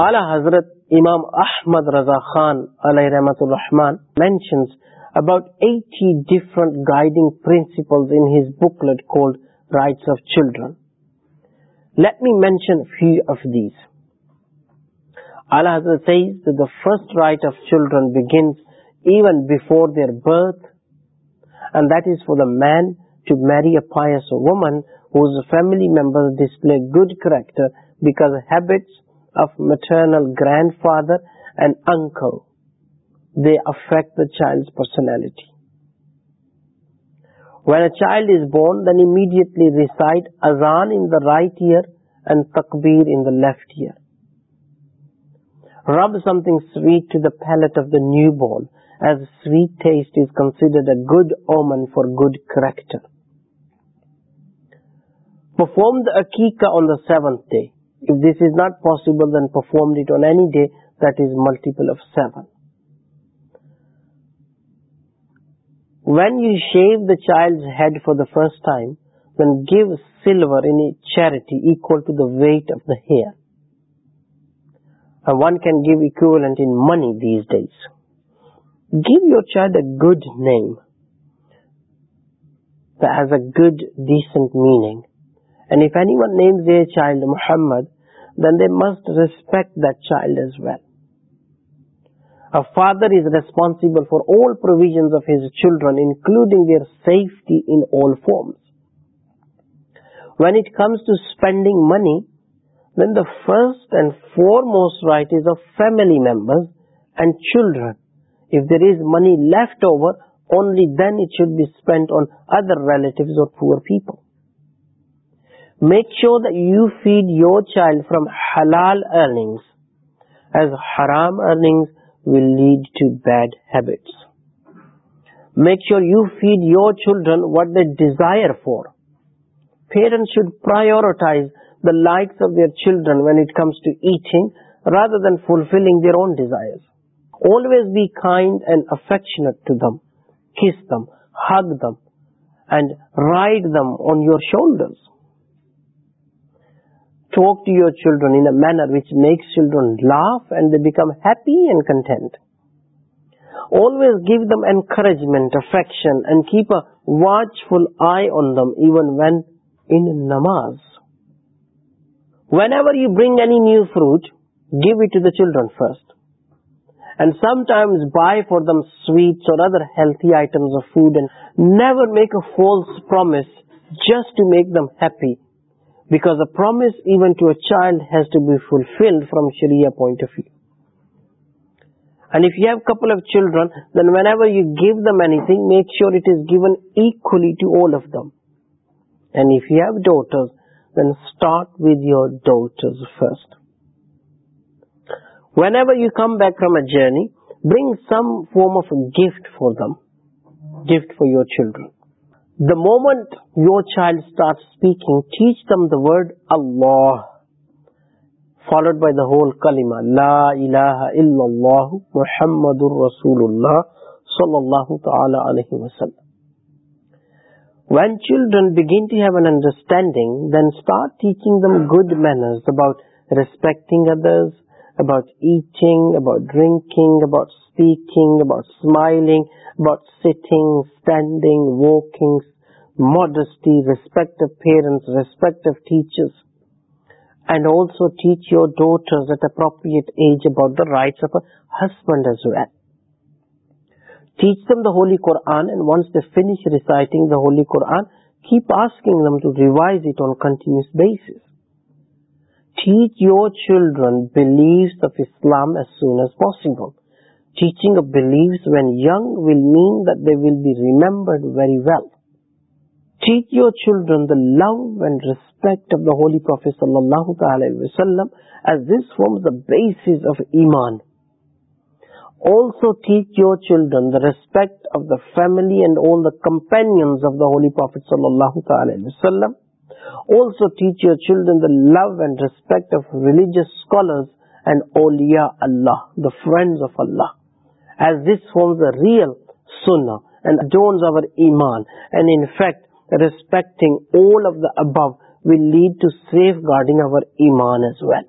اعلی حضرت امام احمد رضا خان علیہ رحمت الرحمان mentions about eighty different guiding principles in his booklet called rights of children let few of these. Allah these says that the first right of children begins even before their birth and that is for the man to marry a pious woman whose family members display good character because habits of maternal grandfather and uncle, they affect the child's personality. When a child is born, then immediately recite Azan in the right ear and Takbir in the left ear. Rub something sweet to the palate of the newborn, as sweet taste is considered a good omen for good character. Perform the Akika on the seventh day. If this is not possible, then perform it on any day that is multiple of seven. When you shave the child's head for the first time, then give silver in a charity equal to the weight of the hair. And one can give equivalent in money these days. Give your child a good name that has a good, decent meaning. And if anyone names their child Muhammad, then they must respect that child as well. A father is responsible for all provisions of his children, including their safety in all forms. When it comes to spending money, then the first and foremost right is of family members and children. If there is money left over, only then it should be spent on other relatives or poor people make sure that you feed your child from halal earnings as haram earnings will lead to bad habits. Make sure you feed your children what they desire for. Parents should prioritize the likes of their children when it comes to eating rather than fulfilling their own desires. Always be kind and affectionate to them. Kiss them hug them and ride them on your shoulders talk to your children in a manner which makes children laugh and they become happy and content. Always give them encouragement, affection and keep a watchful eye on them even when in namaz. Whenever you bring any new fruit, give it to the children first. And sometimes buy for them sweets or other healthy items of food and never make a false promise just to make them happy because a promise even to a child has to be fulfilled from Sharia point of view. And if you have a couple of children, then whenever you give them anything, make sure it is given equally to all of them. And if you have daughters, then start with your daughters first. Whenever you come back from a journey, bring some form of a gift for them, gift for your children. The moment your child starts speaking, teach them the word Allah, followed by the whole kalima: اللہ ilaha محمد الرسول اللہ صلی اللہ تعالی علیہ When children begin to have an understanding, then start teaching them good manners about respecting others, about eating, about drinking, about speaking, about smiling, about sitting, standing, walking, modesty, respect of parents, respect of teachers. And also teach your daughters at appropriate age about the rights of a husband as well. Teach them the Holy Quran and once they finish reciting the Holy Quran, keep asking them to revise it on a continuous basis. Teach your children beliefs of Islam as soon as possible. Teaching of beliefs when young will mean that they will be remembered very well. Teach your children the love and respect of the Holy Prophet صلی اللہ تعالی وسلم as this form the base of also teach your children the respect of the family and all the companions of the Holy Prophet sallallahu ta'ala wasallam. Also teach your children the love and respect of religious scholars and awliya Allah the friends of Allah. As this forms a real sunnah and adorns our iman. And in fact respecting all of the above will lead to safeguarding our iman as well.